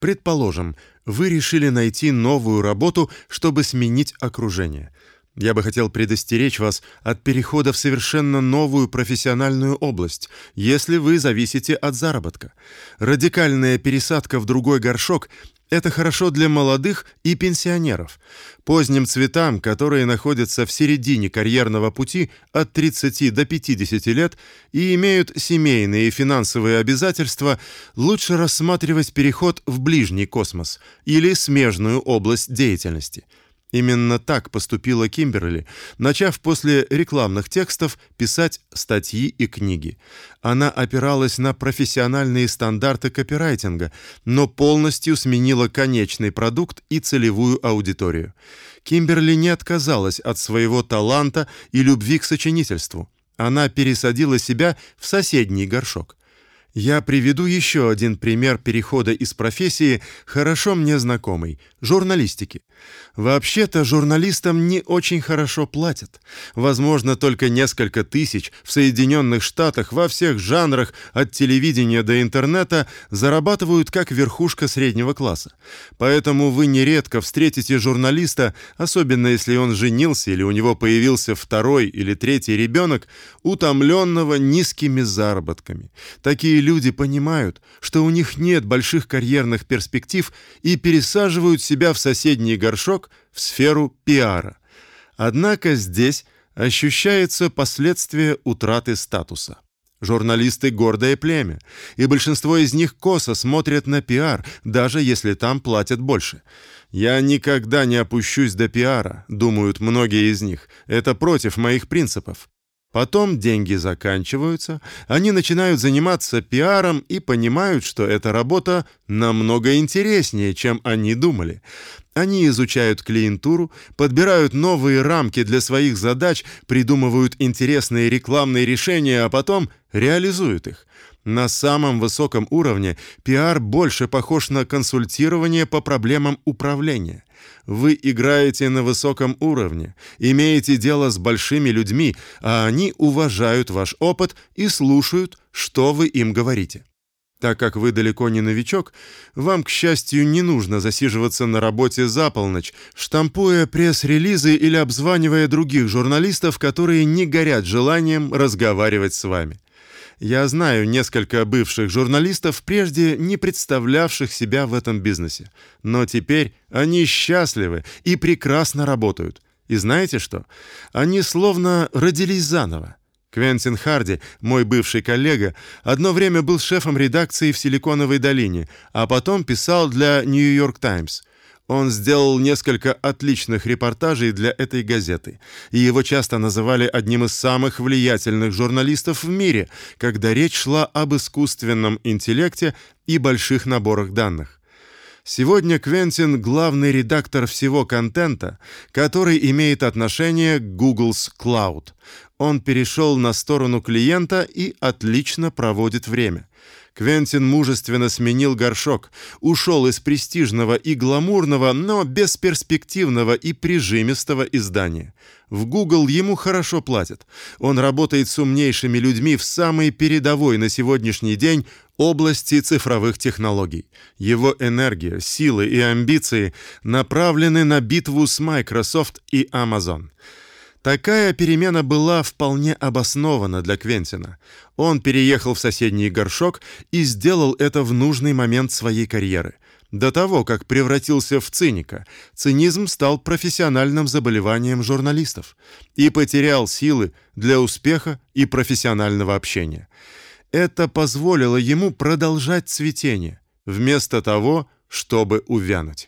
Предположим, вы решили найти новую работу, чтобы сменить окружение. Я бы хотел предостеречь вас от перехода в совершенно новую профессиональную область, если вы зависите от заработка. Радикальная пересадка в другой горшок это хорошо для молодых и пенсионеров. Поздним цветам, которые находятся в середине карьерного пути от 30 до 50 лет и имеют семейные и финансовые обязательства, лучше рассматривать переход в ближний космос или смежную область деятельности – Именно так поступила Кимберли, начав после рекламных текстов писать статьи и книги. Она опиралась на профессиональные стандарты копирайтинга, но полностью сменила конечный продукт и целевую аудиторию. Кимберли не отказалась от своего таланта и любви к сочинительству. Она пересадила себя в соседний горшок. Я приведу еще один пример перехода из профессии, хорошо мне знакомый журналистики. Вообще-то журналистам не очень хорошо платят. Возможно, только несколько тысяч в Соединенных Штатах во всех жанрах от телевидения до интернета зарабатывают как верхушка среднего класса. Поэтому вы нередко встретите журналиста, особенно если он женился или у него появился второй или третий ребенок, утомленного низкими заработками. Такие люди понимают, что у них нет больших карьерных перспектив и пересаживают себя в соседний горшок в сферу пиара. Однако здесь ощущается последствие утраты статуса. Журналисты гордое племя, и большинство из них косо смотрят на пиар, даже если там платят больше. Я никогда не опущусь до пиара, думают многие из них. Это против моих принципов. Потом деньги заканчиваются, они начинают заниматься пиаром и понимают, что эта работа намного интереснее, чем они думали. Они изучают клиентуру, подбирают новые рамки для своих задач, придумывают интересные рекламные решения, а потом реализуют их. На самом высоком уровне пиар больше похож на консультирование по проблемам управления. Вы играете на высоком уровне, имеете дело с большими людьми, а они уважают ваш опыт и слушают, что вы им говорите. Так как вы далеко не новичок, вам, к счастью, не нужно засиживаться на работе за полночь, штампуя пресс-релизы или обзванивая других журналистов, которые не горят желанием разговаривать с вами. Я знаю несколько бывших журналистов, прежде не представлявших себя в этом бизнесе, но теперь они счастливы и прекрасно работают. И знаете что? Они словно родились заново. Квентин Харди, мой бывший коллега, одно время был шефом редакции в Силиконовой долине, а потом писал для New York Times. Он сделал несколько отличных репортажей для этой газеты, и его часто называли одним из самых влиятельных журналистов в мире, когда речь шла об искусственном интеллекте и больших наборах данных. Сегодня Квентин главный редактор всего контента, который имеет отношение к Google's Cloud. Он перешел на сторону клиента и отлично проводит время. Квентин мужественно сменил горшок, ушел из престижного и гламурного, но бесперспективного и прижимистого издания. В Google ему хорошо платят. Он работает с умнейшими людьми в самой передовой на сегодняшний день области цифровых технологий. Его энергия, силы и амбиции направлены на битву с Microsoft и Amazon. Такая перемена была вполне обоснована для Квентина. Он переехал в соседний горшок и сделал это в нужный момент своей карьеры. До того, как превратился в циника, цинизм стал профессиональным заболеванием журналистов и потерял силы для успеха и профессионального общения. Это позволило ему продолжать цветение, вместо того, чтобы увянуть.